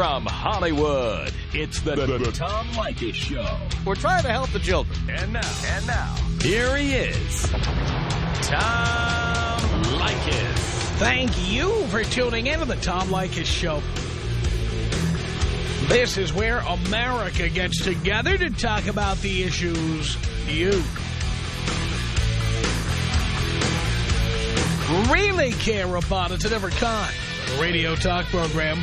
From Hollywood, it's the, the, the Tom Leykis Show. We're trying to help the children. And now, and now, here he is, Tom Leykis. Thank you for tuning in to the Tom Leykis Show. This is where America gets together to talk about the issues you really care about. It's a different kind of radio talk program.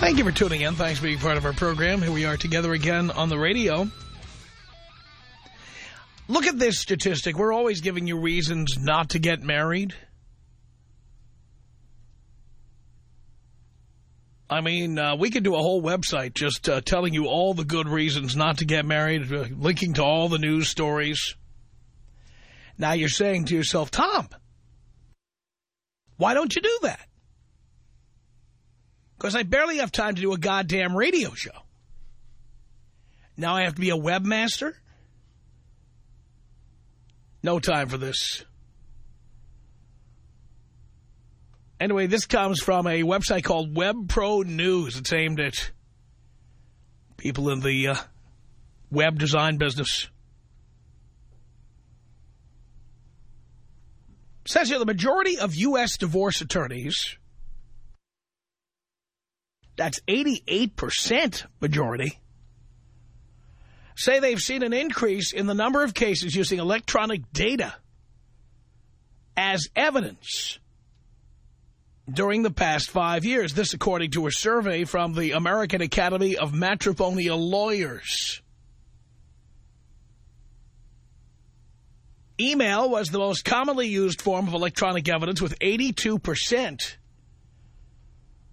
Thank you for tuning in. Thanks for being part of our program. Here we are together again on the radio. Look at this statistic. We're always giving you reasons not to get married. I mean, uh, we could do a whole website just uh, telling you all the good reasons not to get married, uh, linking to all the news stories. Now you're saying to yourself, Tom, why don't you do that? Because I barely have time to do a goddamn radio show. Now I have to be a webmaster? No time for this. Anyway, this comes from a website called WebPro News. It's aimed at people in the uh, web design business. Says here the majority of U.S. divorce attorneys, that's 88% majority, say they've seen an increase in the number of cases using electronic data as evidence during the past five years. This according to a survey from the American Academy of Matrimonial Lawyers. Email was the most commonly used form of electronic evidence with 82%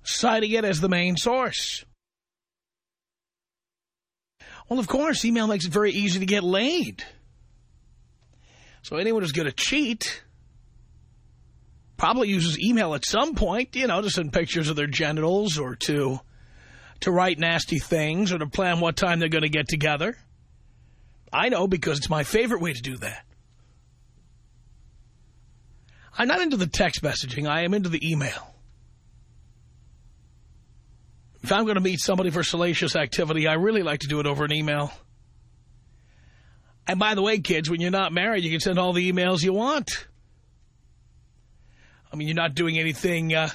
citing it as the main source. Well, of course, email makes it very easy to get laid. So anyone who's going to cheat probably uses email at some point, you know, to send pictures of their genitals or to to write nasty things or to plan what time they're going to get together. I know because it's my favorite way to do that. I'm not into the text messaging. I am into the email. If I'm going to meet somebody for salacious activity, I really like to do it over an email. And by the way, kids, when you're not married, you can send all the emails you want. I mean, you're not doing anything uh,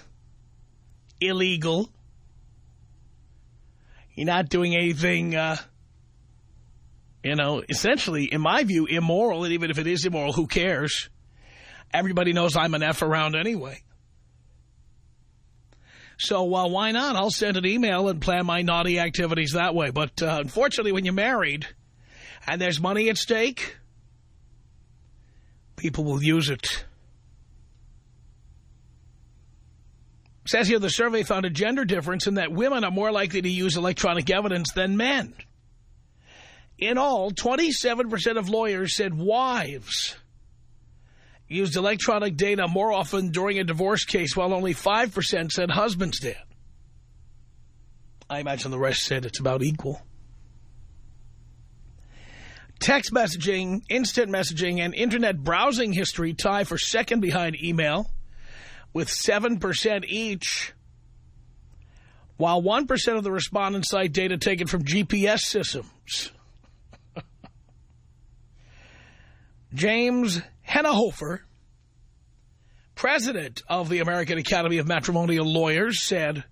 illegal. You're not doing anything, uh, you know, essentially, in my view, immoral. And even if it is immoral, who cares? Everybody knows I'm an F around anyway. So uh, why not? I'll send an email and plan my naughty activities that way. But uh, unfortunately, when you're married and there's money at stake, people will use it. Says here the survey found a gender difference in that women are more likely to use electronic evidence than men. In all, 27% of lawyers said wives used electronic data more often during a divorce case, while only 5% said husbands did. I imagine the rest said it's about equal. Text messaging, instant messaging, and internet browsing history tie for second behind email with 7% each, while 1% of the respondents cite data taken from GPS systems. James Hennehofer, president of the American Academy of Matrimonial Lawyers, said,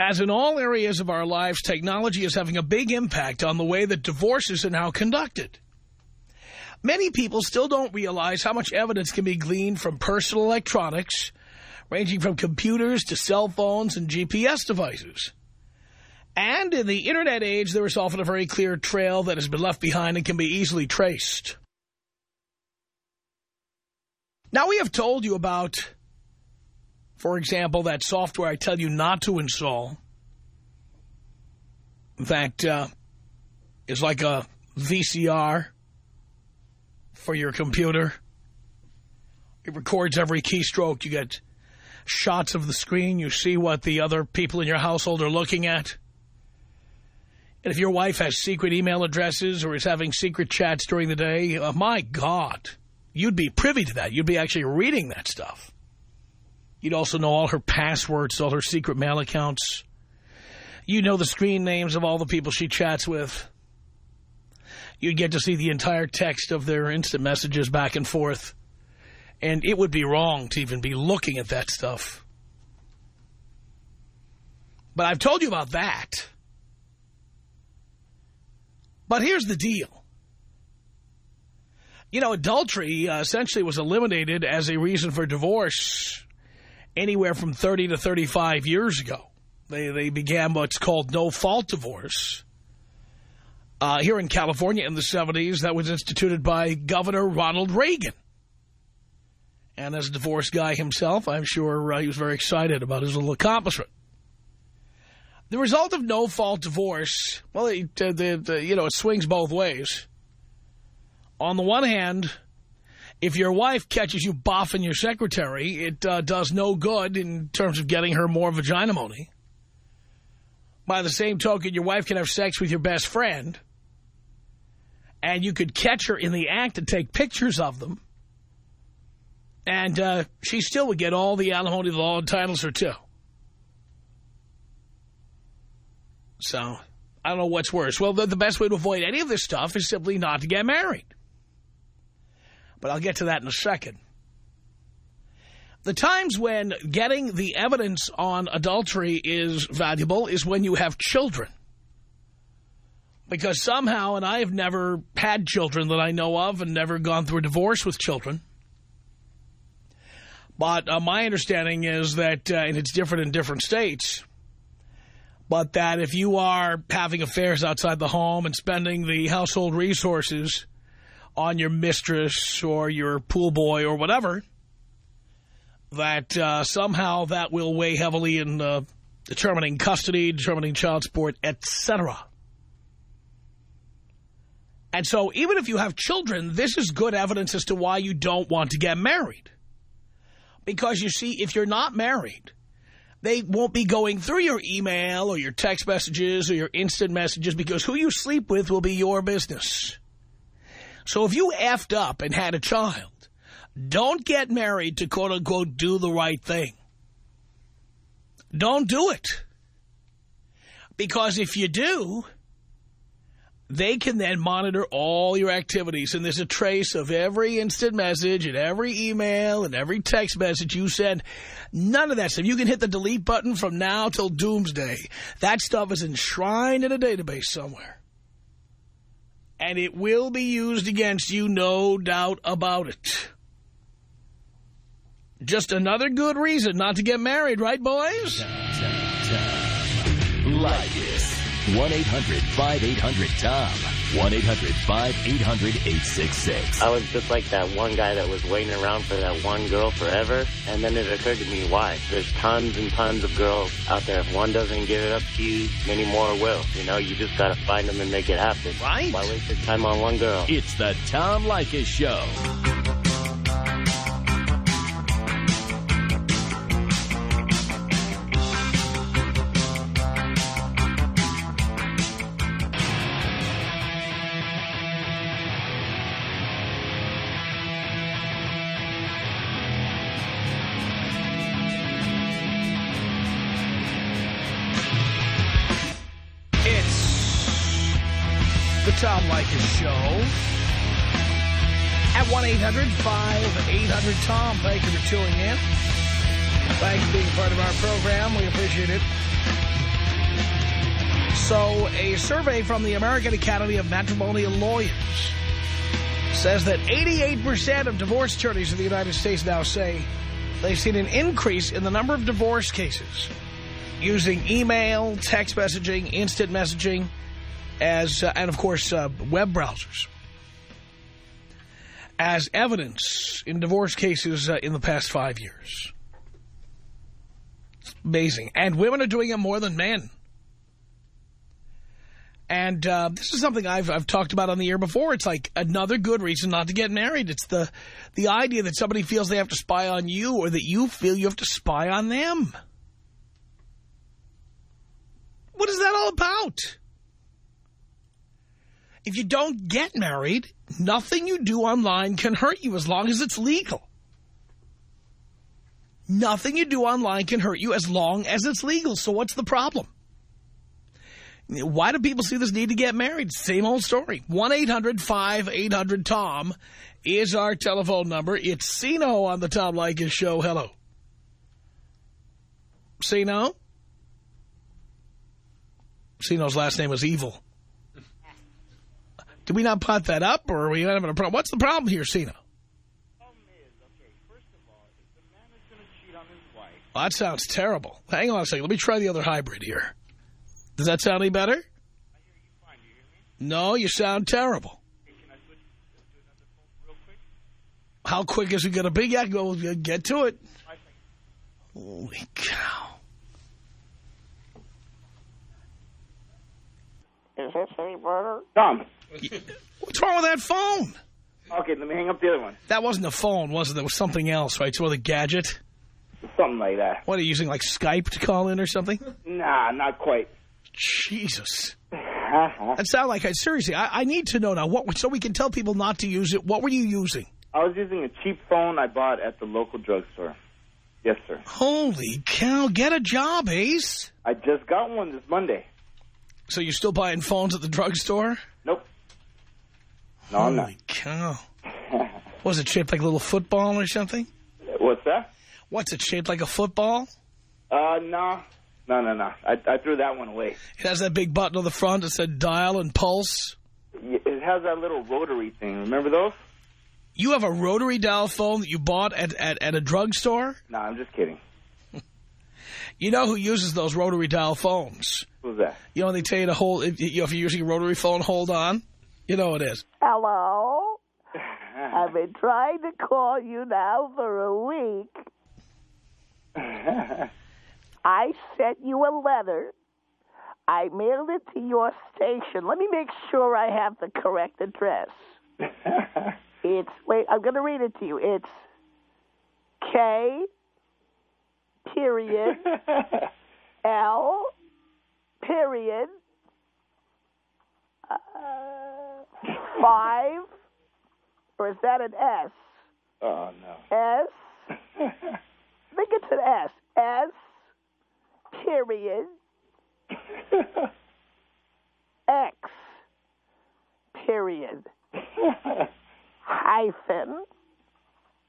as in all areas of our lives, technology is having a big impact on the way that divorces are now conducted. Many people still don't realize how much evidence can be gleaned from personal electronics, ranging from computers to cell phones and GPS devices. And in the Internet age, there is often a very clear trail that has been left behind and can be easily traced. Now, we have told you about, for example, that software I tell you not to install. that uh, is like a VCR for your computer. It records every keystroke. You get shots of the screen. You see what the other people in your household are looking at. And if your wife has secret email addresses or is having secret chats during the day, uh, my God, you'd be privy to that. You'd be actually reading that stuff. You'd also know all her passwords, all her secret mail accounts. You'd know the screen names of all the people she chats with. You'd get to see the entire text of their instant messages back and forth. And it would be wrong to even be looking at that stuff. But I've told you about that. But here's the deal. You know, adultery uh, essentially was eliminated as a reason for divorce anywhere from 30 to 35 years ago. They, they began what's called no-fault divorce. Uh, here in California in the 70s, that was instituted by Governor Ronald Reagan. And as a divorce guy himself, I'm sure uh, he was very excited about his little accomplishment. The result of no-fault divorce, well, it, uh, the, the, you know, it swings both ways. On the one hand, if your wife catches you boffing your secretary, it uh, does no good in terms of getting her more vagina money. By the same token, your wife can have sex with your best friend, and you could catch her in the act and take pictures of them, and uh, she still would get all the alimony the law entitles her to. So, I don't know what's worse. Well, the, the best way to avoid any of this stuff is simply not to get married. But I'll get to that in a second. The times when getting the evidence on adultery is valuable is when you have children. Because somehow, and I have never had children that I know of and never gone through a divorce with children. But uh, my understanding is that, uh, and it's different in different states, but that if you are having affairs outside the home and spending the household resources on your mistress or your pool boy or whatever, that uh, somehow that will weigh heavily in uh, determining custody, determining child support, etc. And so even if you have children, this is good evidence as to why you don't want to get married. Because you see, if you're not married, they won't be going through your email or your text messages or your instant messages because who you sleep with will be your business. So if you effed up and had a child, don't get married to quote-unquote do the right thing. Don't do it. Because if you do, they can then monitor all your activities. And there's a trace of every instant message and every email and every text message you send. None of that stuff. You can hit the delete button from now till doomsday. That stuff is enshrined in a database somewhere. And it will be used against you, no doubt about it. Just another good reason not to get married, right, boys? Like it. 1-800-5800-TOM. 1-800-5800-866. I was just like that one guy that was waiting around for that one girl forever. And then it occurred to me, why? There's tons and tons of girls out there. If one doesn't give it up to you, many more will. You know, you just got to find them and make it happen. Right. Why waste your time on one girl? It's the Tom Leykis Show. 1-800-5800-TOM. Thank you for tuning in. Thanks for being part of our program. We appreciate it. So, a survey from the American Academy of Matrimonial Lawyers says that 88% of divorce attorneys in the United States now say they've seen an increase in the number of divorce cases using email, text messaging, instant messaging, as uh, and, of course, uh, web browsers as evidence in divorce cases uh, in the past five years. It's amazing. And women are doing it more than men. And uh, this is something I've I've talked about on the air before. It's like another good reason not to get married. It's the the idea that somebody feels they have to spy on you or that you feel you have to spy on them. What is that all about? If you don't get married, nothing you do online can hurt you as long as it's legal. Nothing you do online can hurt you as long as it's legal. So what's the problem? Why do people see this need to get married? Same old story. 1-800-5800-TOM is our telephone number. It's Sino on the Tom Leykis show. Hello. Sino? Sino's last name was Evil. Did we not pot that up, or are we having a problem? What's the problem here, Sino? Well, that sounds terrible. Hang on a second. Let me try the other hybrid here. Does that sound any better? No, you sound terrible. How quick is it going to be? Yeah, go get to it. Holy cow. Is this any better? Tom. What's wrong with that phone? Okay, let me hang up the other one. That wasn't a phone, was it? That was something else, right? Some other gadget? Something like that. What, are you using, like, Skype to call in or something? Nah, not quite. Jesus. Uh-huh. That sound like, I, seriously, I, I need to know now, what, so we can tell people not to use it. What were you using? I was using a cheap phone I bought at the local drugstore. Yes, sir. Holy cow, get a job, Ace. I just got one this Monday. So you're still buying phones at the drugstore? Nope. No, I'm not. Cow. Was it shaped like a little football or something? What's that? What's it, shaped like a football? Uh, no. No, no, no. I, I threw that one away. It has that big button on the front that said dial and pulse. It has that little rotary thing. Remember those? You have a rotary dial phone that you bought at, at, at a drugstore? No, I'm just kidding. You know who uses those rotary dial phones? Who's that? You know, they tell you to hold, if, you know, if you're using a rotary phone, hold on. You know it is. Hello? I've been trying to call you now for a week. I sent you a letter. I mailed it to your station. Let me make sure I have the correct address. It's, wait, I'm going to read it to you. It's K, period, L, period, uh, five, or is that an S? oh, no. S, I think it's an S. S, period, X, period, hyphen,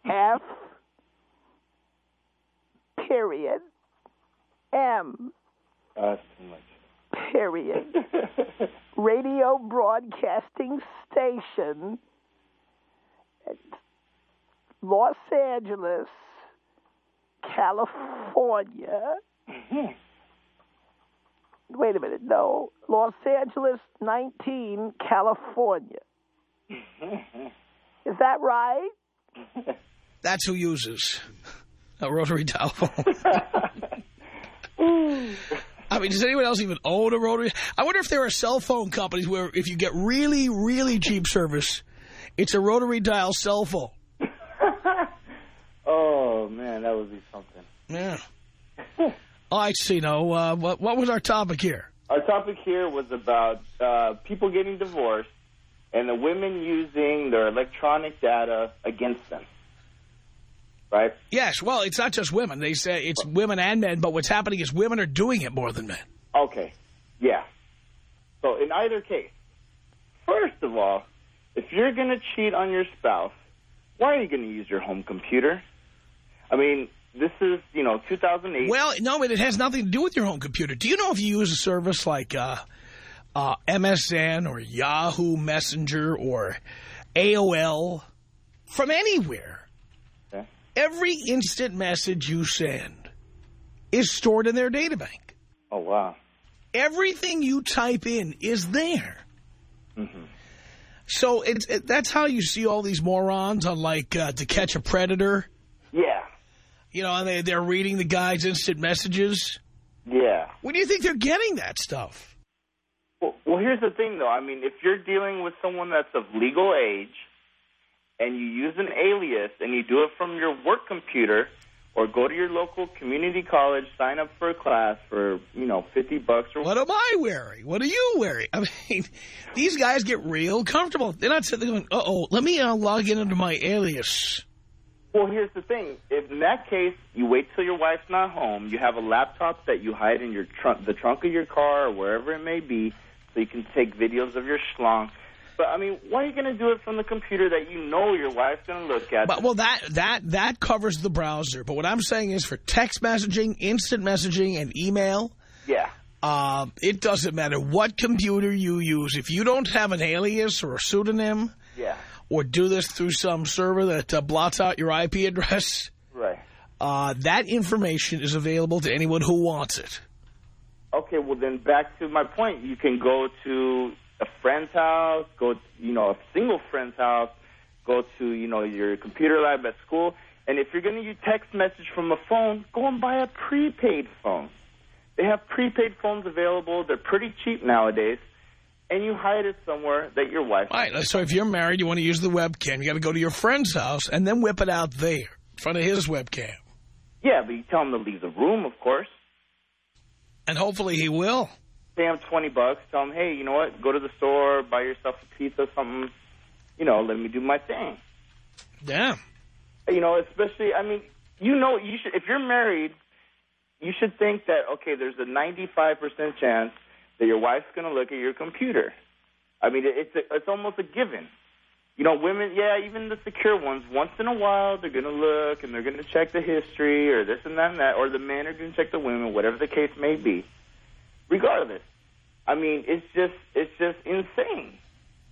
F, period, M, oh, That's too much. Period, radio broadcasting station, Los Angeles, California. Mm-hmm. Wait a minute, no. Los Angeles, 19, California. Mm-hmm. Is that right? That's who uses a rotary dial phone. I mean, does anyone else even own a rotary? I wonder if there are cell phone companies where if you get really, really cheap service, it's a rotary dial cell phone. oh, man, that would be something. Yeah. All right, Sino, uh, what, what was our topic here? Our topic here was about uh, people getting divorced and the women using their electronic data against them. Right? Yes, well, it's not just women. They say it's women and men, but what's happening is women are doing it more than men. Okay. Yeah. So in either case, first of all, if you're going to cheat on your spouse, why are you going to use your home computer? I mean, this is, you know, 2008. Well, no, but it has nothing to do with your home computer. Do you know if you use a service like uh, uh, MSN or Yahoo Messenger or AOL from anywhere. Every instant message you send is stored in their databank. Oh, wow. Everything you type in is there. hmm So it's it, that's how you see all these morons on like uh, To Catch a Predator. Yeah. You know, and they, they're reading the guy's instant messages. Yeah. Where do you think they're getting that stuff? Well, Well, here's the thing, though. I mean, if you're dealing with someone that's of legal age and you use an alias and you do it from your work computer or go to your local community college, sign up for a class for, you know, 50 bucks or What am I wearing? What are you wearing? I mean, these guys get real comfortable. They're not sitting there going, uh-oh, let me uh, log in under my alias. Well, here's the thing. If in that case, you wait till your wife's not home, you have a laptop that you hide in your trunk, the trunk of your car or wherever it may be, so you can take videos of your schlong. But, I mean, why are you going to do it from the computer that you know your wife's going to look at? But, well, that, that, that covers the browser. But what I'm saying is for text messaging, instant messaging, and email, yeah. uh, it doesn't matter what computer you use. If you don't have an alias or a pseudonym Yeah. or do this through some server that uh, blots out your IP address, Right. uh, that information is available to anyone who wants it. Okay, well then back to my point. You can go to a friend's house, go to, you know, a single friend's house, go to, you know, your computer lab at school, and if you're going to use text message from a phone, go and buy a prepaid phone. They have prepaid phones available. They're pretty cheap nowadays. And you hide it somewhere that your wife... All right, so if you're married, you want to use the webcam, you got to go to your friend's house and then whip it out there in front of his webcam. Yeah, but you tell him to leave the room, of course. And hopefully he will. Pay him 20 bucks. Tell them, hey, you know what? Go to the store, buy yourself a pizza, something. You know, let me do my thing. Yeah. Uh, you know, especially, I mean, you know, you should, if you're married, you should think that, okay, there's a 95% chance that your wife's going to look at your computer. I mean, it's a, it's almost a given. You know, women, yeah, even the secure ones, once in a while, they're going to look and they're going to check the history or this and that and that, or the men are going to check the women, whatever the case may be. Regardless, I mean, it's just, it's just insane.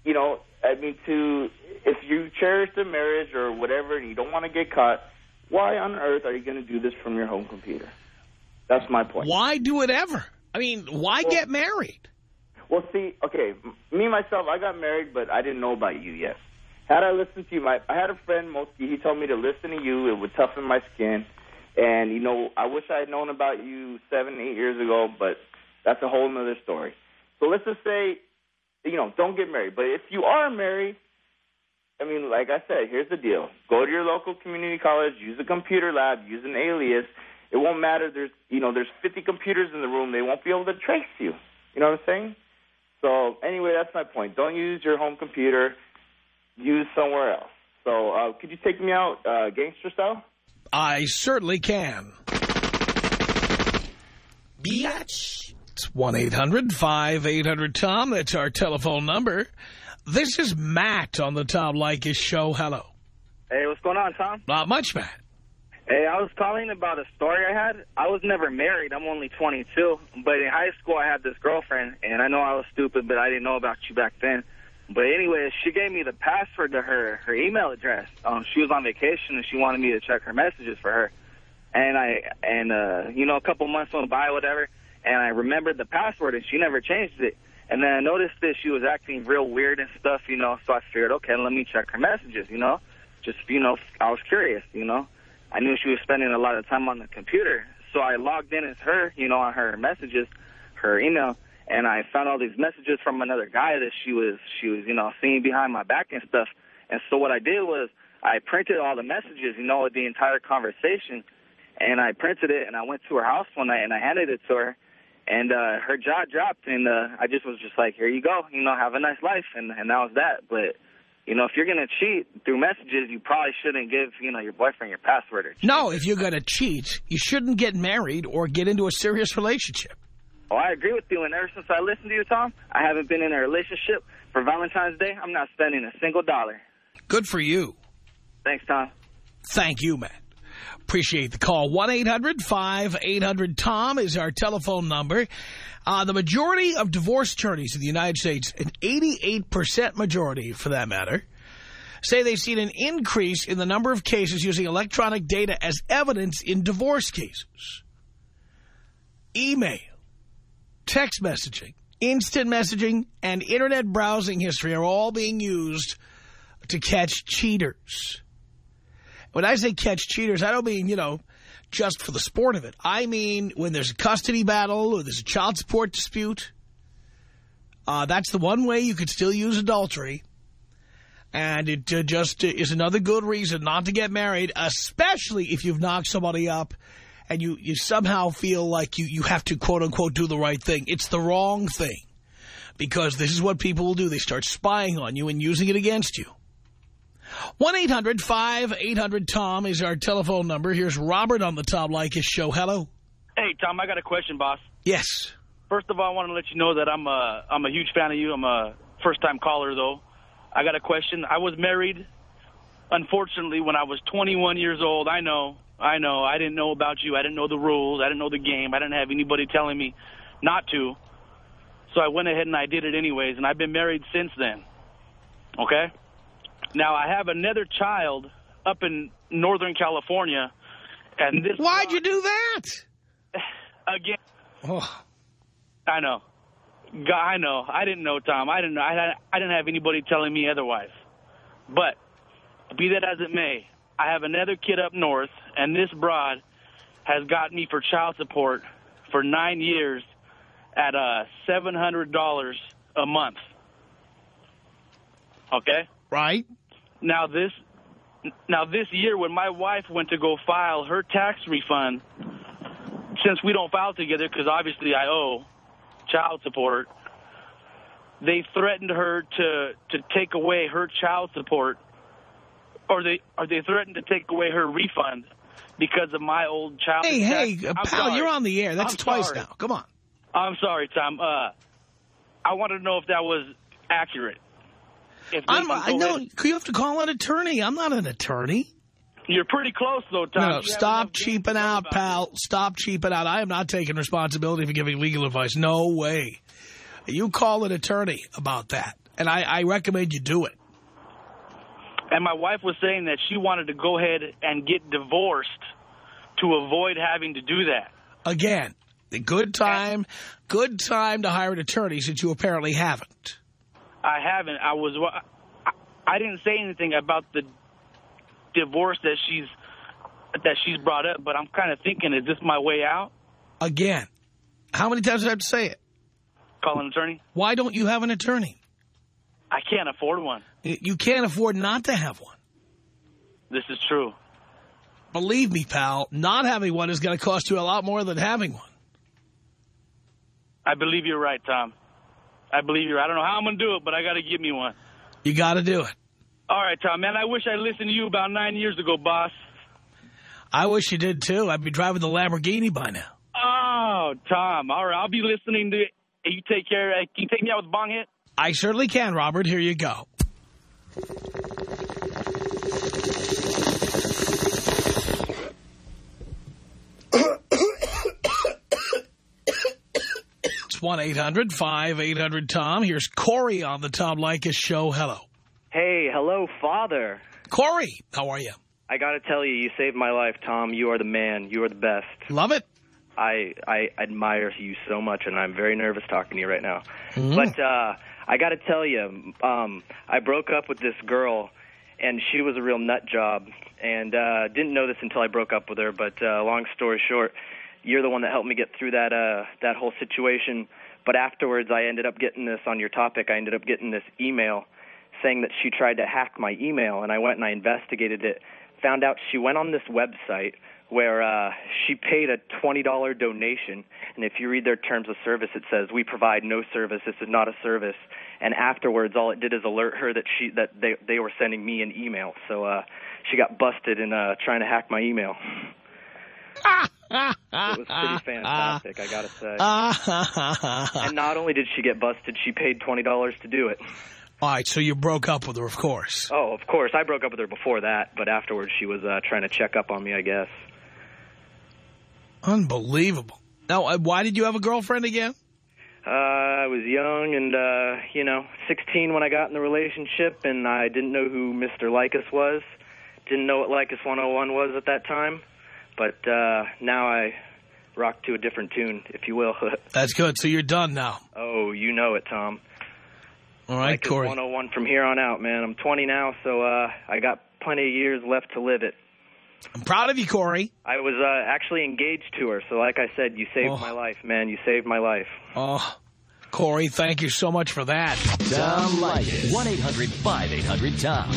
You know, I mean, to if you cherish the marriage or whatever, and you don't want to get caught, why on earth are you going to do this from your home computer? That's my point. Why do it ever? I mean, why Well- get married? Well, see, okay, me myself, I got married, but I didn't know about you yet. Had I listened to you, my I had a friend, Moski. He told me to listen to you. It would toughen my skin, and you know, I wish I had known about you seven, eight years ago, but that's a whole other story. So let's just say, you know, don't get married. But if you are married, I mean, like I said, here's the deal: go to your local community college, use a computer lab, use an alias. It won't matter. There's, you know, there's 50 computers in the room. They won't be able to trace you. You know what I'm saying? So anyway, that's my point. Don't use your home computer. Use somewhere else. So uh, could you take me out uh, gangster style? I certainly can. Biatch. It's 1-800-5800-TOM. That's our telephone number. This is Matt on the Tom Leykis show. Hello. Hey, what's going on, Tom? Not much, Matt. Hey, I was calling about a story I had. I was never married. I'm only 22. But in high school, I had this girlfriend, and I know I was stupid, but I didn't know about you back then. But anyway, she gave me the password to her her email address. Um, she was on vacation, and she wanted me to check her messages for her. And I and uh, you know, a couple months went by, whatever, and I remembered the password, and she never changed it. And then I noticed that she was acting real weird and stuff, you know. So I figured, okay, let me check her messages, you know. Just you know, I was curious, you know. I knew she was spending a lot of time on the computer, so I logged in as her, you know, on her messages, her email, and I found all these messages from another guy that she was, she was, you know, seeing behind my back and stuff. And so what I did was I printed all the messages, you know, the entire conversation, and I printed it, and I went to her house one night, and I handed it to her, and uh, her jaw dropped, and uh, I just was just like, here you go, you know, have a nice life, and, and that was that. But you know, if you're going to cheat through messages, you probably shouldn't give, you know, your boyfriend your password. Or No, if you're going to cheat, you shouldn't get married or get into a serious relationship. Oh, I agree with you. And ever since I listened to you, Tom, I haven't been in a relationship. For Valentine's Day, I'm not spending a single dollar. Good for you. Thanks, Tom. Thank you, Matt. Appreciate the call. 1-800-5800-TOM is our telephone number. Uh, the majority of divorce attorneys in the United States, an 88% majority for that matter, say they've seen an increase in the number of cases using electronic data as evidence in divorce cases. Email, text messaging, instant messaging, and internet browsing history are all being used to catch cheaters. When I say catch cheaters, I don't mean, you know, just for the sport of it. I mean when there's a custody battle or there's a child support dispute. Uh, that's the one way you could still use adultery. And it uh, just is another good reason not to get married, especially if you've knocked somebody up and you, you somehow feel like you, you have to, quote-unquote, do the right thing. It's the wrong thing because this is what people will do. They start spying on you and using it against you. 1-800-5800-TOM is our telephone number. Here's Robert on the Tom Leykis show. Hello. Hey, Tom, I got a question, boss. Yes. First of all, I want to let you know that I'm a, I'm a huge fan of you. I'm a first-time caller, though. I got a question. I was married, unfortunately, when I was 21 years old. I know, I know. I didn't know about you. I didn't know the rules. I didn't know the game. I didn't have anybody telling me not to. So I went ahead and I did it anyways, and I've been married since then. Okay? Now, I have another child up in Northern California, and this... Why'd you do that? Again... Oh. I know. I know. I didn't know, Tom. I didn't know. I, I didn't have anybody telling me otherwise. But, be that as it may, I have another kid up north, and this broad has got me for child support for nine years at uh, $700 a month. Okay? Right. Now this now this year when my wife went to go file her tax refund, since we don't file together because obviously I owe child support, they threatened her to to take away her child support, or they or they threatened to take away her refund because of my old child. Hey, tax. hey, I'm pal, sorry. you're on the air. That's I'm twice sorry. now. Come on. I'm sorry, Tom. Uh, I wanted to know if that was accurate. I'm, I know. You have to call an attorney. I'm not an attorney. You're pretty close, though, Tom. No, stop cheaping out, pal. Stop cheaping out. I am not taking responsibility for giving legal advice. No way. You call an attorney about that, and I, I recommend you do it. And my wife was saying that she wanted to go ahead and get divorced to avoid having to do that. Again, a good time, good time to hire an attorney since you apparently haven't. I haven't. I was. I, didn't say anything about the divorce that she's that she's brought up, but I'm kind of thinking, is this my way out? Again, how many times do I have to say it? Call an attorney. Why don't you have an attorney? I can't afford one. You can't afford not to have one. This is true. Believe me, pal, not having one is going to cost you a lot more than having one. I believe you're right, Tom. I believe you're. I don't know how I'm gonna do it, but I got to give me one. You got to do it. All right, Tom. Man, I wish I listened to you about nine years ago, boss. I wish you did, too. I'd be driving the Lamborghini by now. Oh, Tom. All right, I'll be listening to. it. You take care. Can you take me out with bong hit? I certainly can, Robert. Here you go. It's 1-800-5800-TOM. Here's Corey on the Tom Leykis show. Hello. Hey, hello, Father. Corey, how are you? I got to tell you, you saved my life, Tom. You are the man. You are the best. Love it? I I admire you so much, and I'm very nervous talking to you right now. Mm-hmm. But uh, I got to tell you, um, I broke up with this girl, and she was a real nut job, and uh, didn't know this until I broke up with her. But uh, long story short, you're the one that helped me get through that uh, that whole situation. But afterwards, I ended up getting this on your topic. I ended up getting this email saying that she tried to hack my email, and I went and I investigated it. Found out she went on this website where uh, she paid a $20 donation, and if you read their terms of service, it says we provide no service. This is not a service. And afterwards, all it did is alert her that she that they they were sending me an email. So uh, she got busted in uh, trying to hack my email. It was pretty fantastic, I gotta say. and not only did she get busted, she paid twenty dollars to do it. All right, so you broke up with her, of course. Oh, of course, I broke up with her before that, but afterwards she was uh, trying to check up on me, I guess. Unbelievable. Now, uh, why did you have a girlfriend again? Uh, I was young and, uh, you know, 16 when I got in the relationship, and I didn't know who Mr. Leykis was. Didn't know what Leykis 101 was at that time. But uh, now I rock to a different tune, if you will. That's good. So you're done now. oh, you know it, Tom. All right, Corey. 101 from here on out, man. I'm 20 now, so uh, I got plenty of years left to live it. I'm proud of you, Corey. I was uh, actually engaged to her, so like I said, you saved Oh. my life, man. You saved my life. Oh, Corey. Thank you so much for that. Tom Leykis. 1-800-5800-TOM.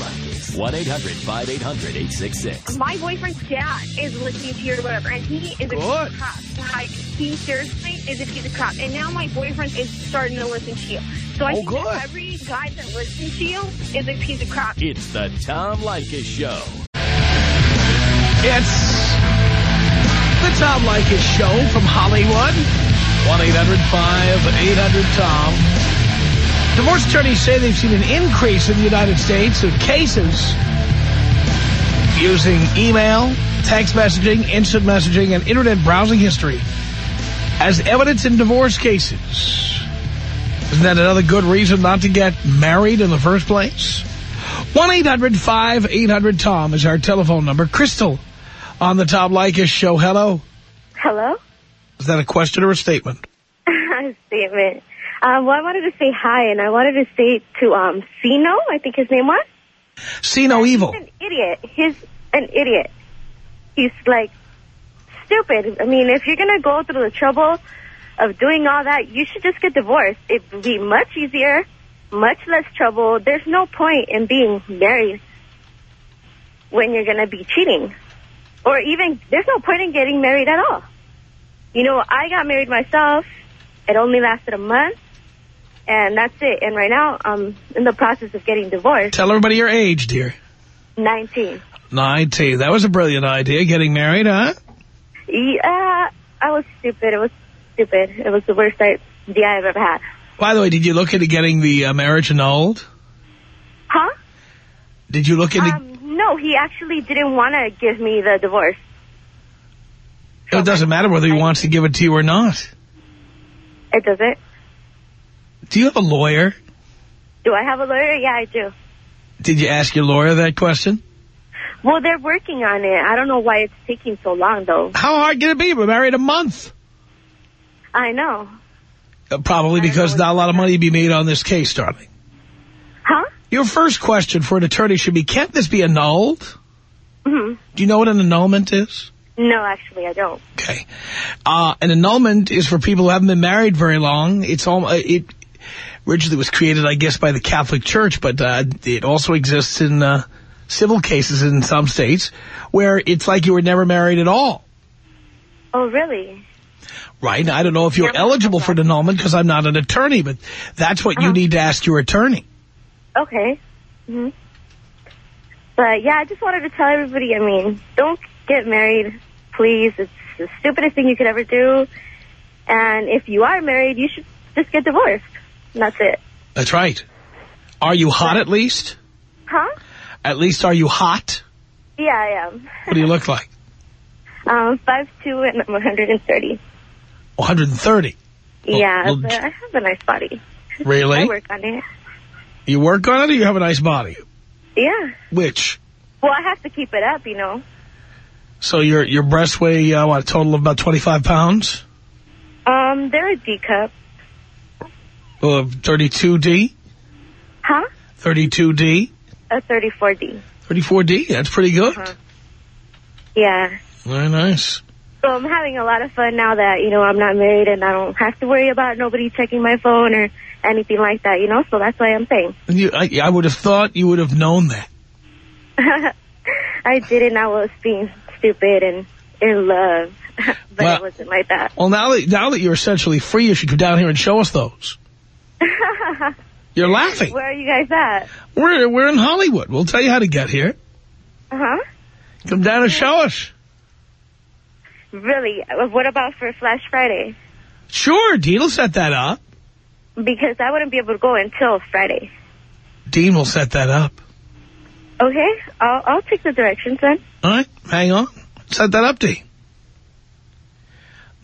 1-800-5800-866. My boyfriend's dad is listening to you or whatever, and he is a piece Good. of crap. Like, he seriously is a piece of crap. And now my boyfriend is starting to listen to you. So I Oh, think good. every guy that listens to you is a piece of crap. It's the Tom Leykis Show. It's the Tom Leykis Show from Hollywood. 1-800-5800-TOM. Divorce attorneys say they've seen an increase in the United States of cases using email, text messaging, instant messaging, and internet browsing history as evidence in divorce cases. Isn't that another good reason not to get married in the first place? 1-800-5800-TOM is our telephone number. Crystal on the Tom Leykis show. Hello. Hello? Is that a question or a statement? a Statement. Um, well, I wanted to say hi, and I wanted to say to um, Sino, I think his name was. See no evil. He's an idiot. He's an idiot. He's like stupid. I mean, if you're going to go through the trouble of doing all that, you should just get divorced. It would be much easier, much less trouble. There's no point in being married when you're going to be cheating. Or even, there's no point in getting married at all. You know, I got married myself. It only lasted a month. And that's it. And right now, I'm in the process of getting divorced. Tell everybody your age, dear. 19. 19. That was a brilliant idea, getting married, huh? Yeah, I was stupid. It was stupid. It was the worst idea I've ever had. By the way, did you look into getting the uh, marriage annulled? Huh? Did you look into... Um, no, he actually didn't want to give me the divorce. It doesn't matter whether he wants to give it to you or not. It doesn't. Do you have a lawyer? Do I have a lawyer? Yeah, I do. Did you ask your lawyer that question? Well, they're working on it. I don't know why it's taking so long, though. How hard can it be? We're married a month. I know. Uh, probably because not a lot of money to be made on this case, darling. Huh? Your first question for an attorney should be, can't this be annulled? hmm Do you know what an annulment is? No, actually, I don't. Okay. Uh, an annulment is for people who haven't been married very long. It's all, uh, it originally was created, I guess, by the Catholic Church, but uh, it also exists in uh, civil cases in some states where it's like you were never married at all. Oh, really? Right? I don't know if you're eligible for an annulment because I'm not an attorney, but that's what you need to ask your attorney. Okay. hmm But, yeah, I just wanted to tell everybody, I mean, don't get married, please. It's the stupidest thing you could ever do. And if you are married, you should just get divorced. And that's it. That's right. Are you hot at least? Huh? At least are you hot? Yeah, I am. What do you look like? Um, 5'2", and I'm 130. 130. yeah, well, but I have a nice body. Really? I work on it. You work on it or you have a nice body? Yeah. Which? Well, I have to keep it up, you know. So your your breasts weigh, uh, what, a total of about 25 pounds? Um, they're a D cup. Uh, 32D? Huh? 32D? A 34D. 34D? That's pretty good. Uh-huh. Yeah. Very nice. So I'm having a lot of fun now that, you know, I'm not married and I don't have to worry about nobody checking my phone or anything like that, you know? So that's why I'm saying. You, I, I would have thought you would have known that. I didn't. I was being stupid and in love. but Well- it wasn't like that. Well, now that, now that you're essentially free, you should come down here and show us those. You're laughing. Where are you guys at? We're, we're in Hollywood. We'll tell you how to get here. Uh-huh. Come down and show us. Really? Uh, What about for Flash Friday? Sure, Dean will set that up. Because I wouldn't be able to go until Friday. Dean will set that up. Okay, I'll, I'll take the directions then. All right, hang on. Set that up, D.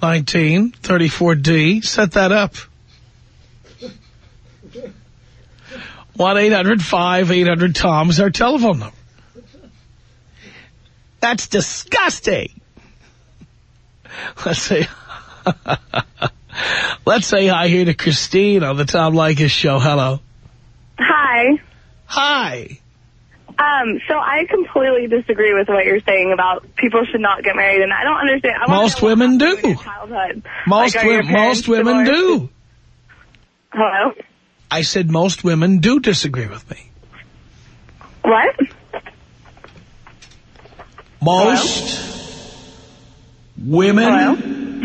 1934D, set that up. 1-800-5800-TOM is our telephone number. That's disgusting. Let's say, let's say hi here to Christine on the Tom Leykis show. Hello. Hi. Hi. Um, so I completely disagree with what you're saying about people should not get married, and I don't understand. I Most women do. Childhood. Most, Like, wo- most women divorced? do. Hello? I said most women do disagree with me. What? Most women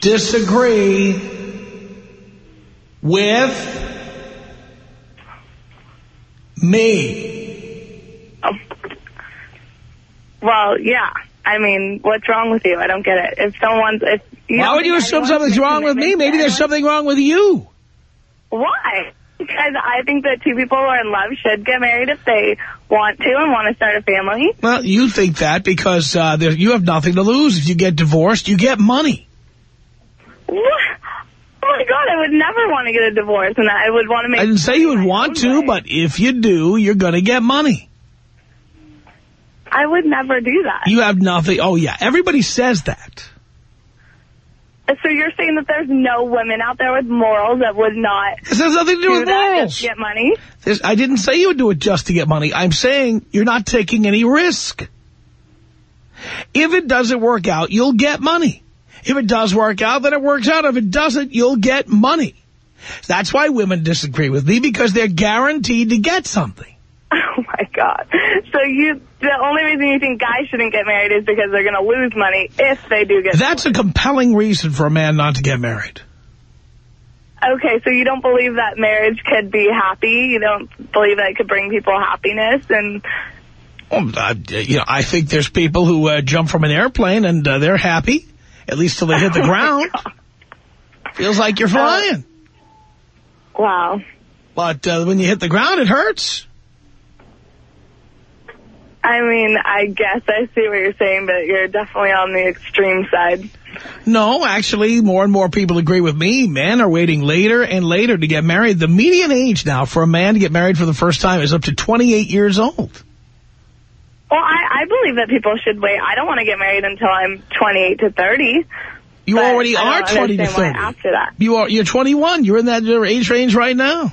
disagree with me. Well, yeah. I mean, what's wrong with you? I don't get it. If someone's... If you Why would you assume something's wrong with me? Maybe there's something wrong with you. Why? Because I think that two people who are in love should get married if they want to and want to start a family. Well, you think that because uh, there, you have nothing to lose. If you get divorced, you get money. What? Oh, my God. I would never want to get a divorce, and I would want to make... I didn't say you would want to, but if you do, you're going to get money. I would never do that. You have nothing. Oh, yeah. Everybody says that. So you're saying that there's no women out there with morals that would not This has nothing to do with that morals. just to get money? This, I didn't say you would do it just to get money. I'm saying you're not taking any risk. If it doesn't work out, you'll get money. If it does work out, then it works out. If it doesn't, you'll get money. That's why women disagree with me, because they're guaranteed to get something. Oh, my God. So you, the only reason you think guys shouldn't get married is because they're going to lose money if they do get That's a compelling reason for a man not to get married. Okay, so you don't believe that marriage could be happy? You don't believe that it could bring people happiness? And Well, I, you know, I think there's people who uh, jump from an airplane and uh, they're happy, at least till they hit the ground. Feels like you're flying. Wow. But uh, when you hit the ground, it hurts. I mean, I guess I see what you're saying, but you're definitely on the extreme side. No, actually, more and more people agree with me. Men are waiting later and later to get married. The median age now for a man to get married for the first time is up to 28 years old. Well, I, I believe that people should wait. I don't want to get married until I'm 28 to 30. You already are don't 20 to 30. after that. You are, you're 21. You're in that age range right now.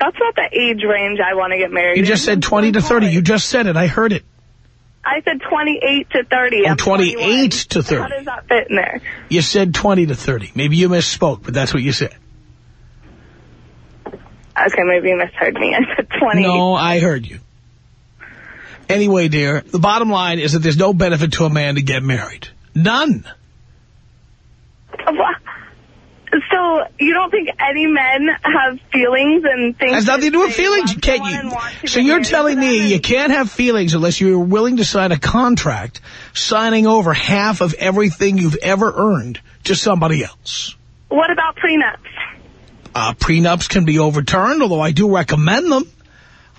That's not the age range I want to get married. You just in. said 20 to 30. You just said it. I heard it. I said 28 to 30. Oh, I'm 28 21. to 30. How does that fit in there? You said 20 to 30. Maybe you misspoke, but that's what you said. Okay, maybe you misheard me. I said 20. No, I heard you. Anyway, dear, the bottom line is that there's no benefit to a man to get married. None. So you don't think any men have feelings and things? Has nothing to do with feelings. Can't. You, so you're telling me you can't have feelings unless you're willing to sign a contract signing over half of everything you've ever earned to somebody else. What about prenups? Uh, prenups can be overturned, although I do recommend them.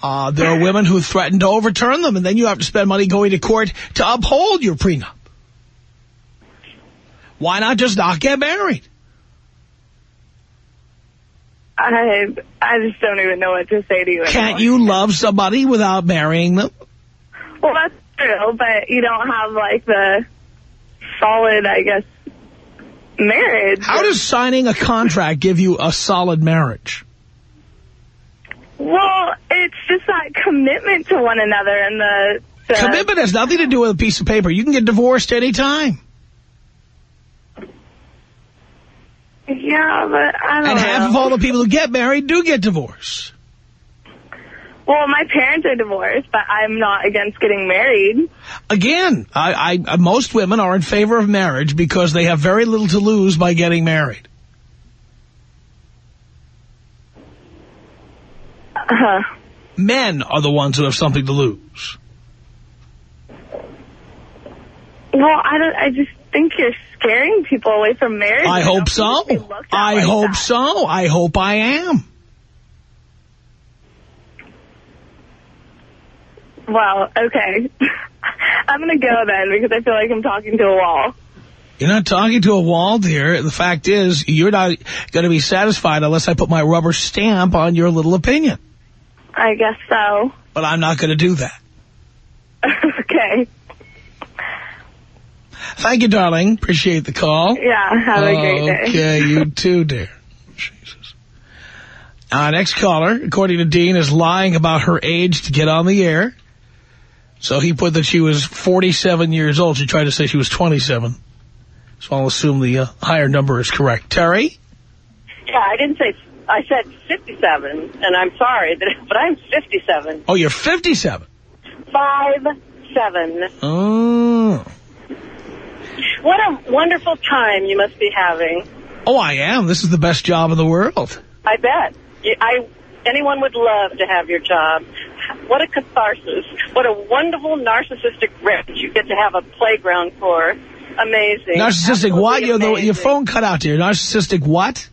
Uh, there are women who threaten to overturn them, and then you have to spend money going to court to uphold your prenup. Why not just not get married? I I just don't even know what to say to you. Can't you love somebody without marrying them? Well, that's true, but you don't have like the solid, I guess, marriage. How does signing a contract give you a solid marriage? Well, it's just that commitment to one another and the, the Commitment has nothing to do with a piece of paper. You can get divorced any time. Yeah, but I don't And know. half of all the people who get married do get divorced. Well, my parents are divorced, but I'm not against getting married. Again, I, I, most women are in favor of marriage because they have very little to lose by getting married. Uh-huh. Men are the ones who have something to lose. Well, I don't. I just think you're scaring people away from marriage. I hope so. think they looked at I like hope that. so. I hope I am. Well, okay. I'm going to go then because I feel like I'm talking to a wall. You're not talking to a wall, dear. The fact is, you're not going to be satisfied unless I put my rubber stamp on your little opinion. I guess so. But I'm not going to do that. okay. Thank you, darling. Appreciate the call. Yeah, have a great day. Okay, you too, dear. Jesus. Our next caller, according to Dean, is lying about her age to get on the air. So he put that she was 47 years old. She tried to say she was 27. So I'll assume the uh, higher number is correct. Terry? Yeah, I didn't say, I said 57, and I'm sorry, but I'm 57. Oh, you're 57. Five, seven. Oh. What a wonderful time you must be having. Oh, I am. This is the best job in the world. I bet. I Anyone would love to have your job. What a catharsis. What a wonderful narcissistic wretch you get to have a playground for. Amazing. Narcissistic what? Absolutely Your, the, amazing. your phone cut out here. Narcissistic what?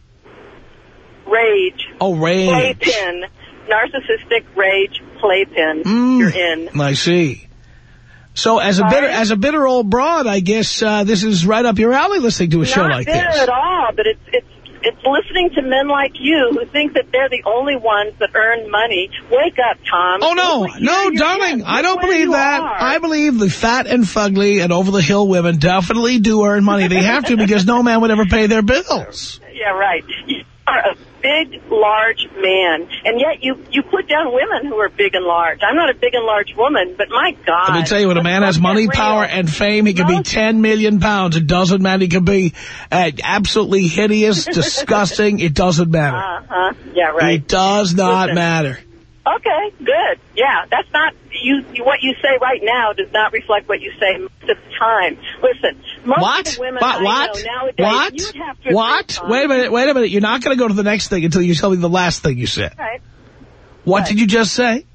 Rage. Oh, rage. Playpen. Narcissistic rage playpen. Mm. You're in. I see. So as a bitter as a bitter old broad, I guess uh, this is right up your alley listening to a show Not like bitter this. at all, but it's it's it's listening to men like you who think that they're the only ones that earn money. Wake up, Tom. Oh, no, what no, darling, in. I don't believe that. are. I believe the fat and fugly and over-the-hill women definitely do earn money. They have to because no man would ever pay their bills. Yeah, right. You are a big, large man, and yet you you put down women who are big and large. I'm not a big and large woman, but my God. Let me tell you, when a man has money, power, and fame, he can be 10 million pounds. It doesn't matter. He can be uh, absolutely hideous, disgusting. It doesn't matter. Uh-huh. Yeah, right. It does not Listen. matter. Okay, good. Yeah, that's not you. What you say right now does not reflect what you say most of the time. Listen, most What? of the women What? I What? know nowadays, What? have to What? Wait a minute. Wait a minute. You're not going to go to the next thing until you tell me the last thing you said. Right. What did you just say?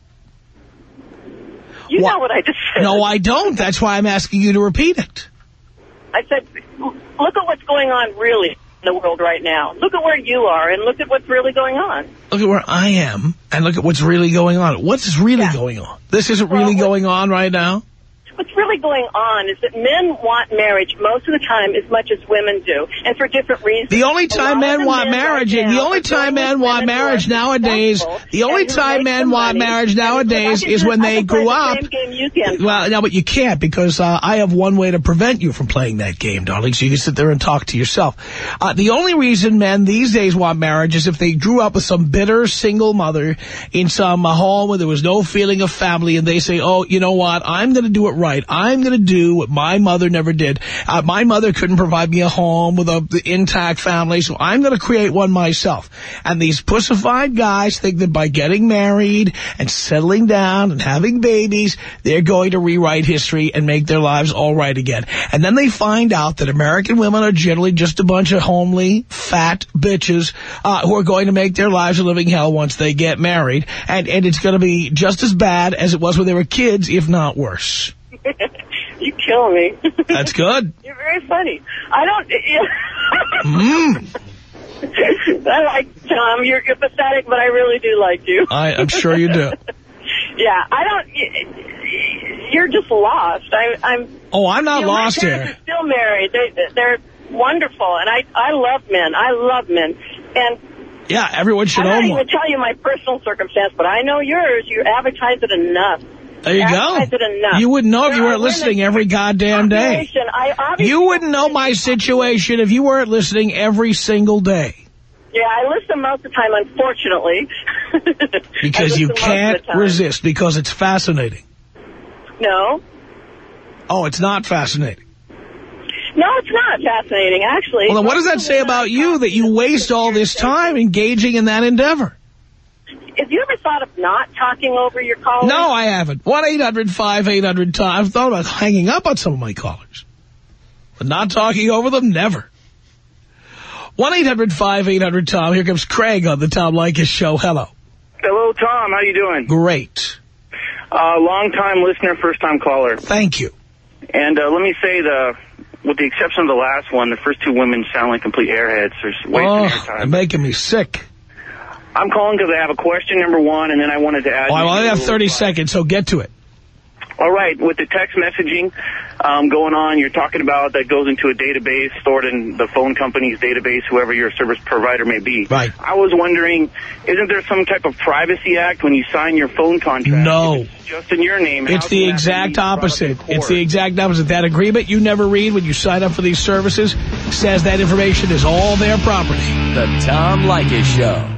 You What? know what I just said. No, I don't. That's why I'm asking you to repeat it. I said, look at what's going on really the world right now. Look at where you are, and look at what's really going on. Look at where I am and look at what's really going on. What's really going on? This isn't really going on right now? What's really going on is that men want marriage most of the time as much as women do, and for different reasons. The only time men want men marriage, right the only time men want women who are marriage nowadays, the only time men want marriage nowadays is when they grew up. same game you can. Well, no, but you can't because uh, I have one way to prevent you from playing that game, darling, so you can sit there and talk to yourself. Uh, the only reason men these days want marriage is if they grew up with some bitter single mother in some uh, home where there was no feeling of family, and they say, oh, you know what, I'm going to do it right. I'm going to do what my mother never did. Uh, my mother couldn't provide me a home with a intact family, so I'm going to create one myself. And these pussified guys think that by getting married and settling down and having babies, they're going to rewrite history and make their lives all right again. And then they find out that American women are generally just a bunch of homely, fat bitches uh, who are going to make their lives a living hell once they get married. And, and it's going to be just as bad as it was when they were kids, if not worse. you kill me. That's good. You're very funny. I don't. Mm. I like Tom. You're, you're pathetic, but I really do like you. I, I'm sure you do. Yeah, I don't. You're just lost. I, I'm. Oh, I'm not you know, lost my parents here. Are still married. They, they're wonderful, and I, I love men. I love men, and Yeah, everyone should I'm not own even tell you my personal circumstance, but I know yours. You advertise it enough. There you go. advertise it enough. You wouldn't know if you weren't listening every goddamn day. You wouldn't know my situation if you weren't listening every single day. Yeah, I listen most of the time, unfortunately. Because you listen most of can't resist, because it's fascinating. No. Oh, it's not fascinating. No, it's not fascinating, actually. Well, then what does that say about you that you waste all this time engaging in that endeavor? Have you ever thought of not talking over your callers? No, I haven't. 1-800-5800-TOM. I've thought about hanging up on some of my callers. But not talking over them, never. 1-800-5800-TOM. Here comes Craig on the Tom Leykis Show. Hello. Hello, Tom. How you doing? Great. Uh, long-time listener, first-time caller. Thank you. And uh, let me say, the with the exception of the last one, the first two women sound like complete airheads. There's wasting Oh, your they're making me sick. I'm calling because I have a question, number one, and then I wanted to add... Oh, I only have 30 advice. seconds, so get to it. All right, with the text messaging um, going on, you're talking about that goes into a database stored in the phone company's database, whoever your service provider may be. Right. I was wondering, isn't there some type of privacy act when you sign your phone contract? No. Just in your name. It's the exact brought up in opposite. It's the exact opposite. That agreement you never read when you sign up for these services says that information is all their property. The Tom Leykis Show.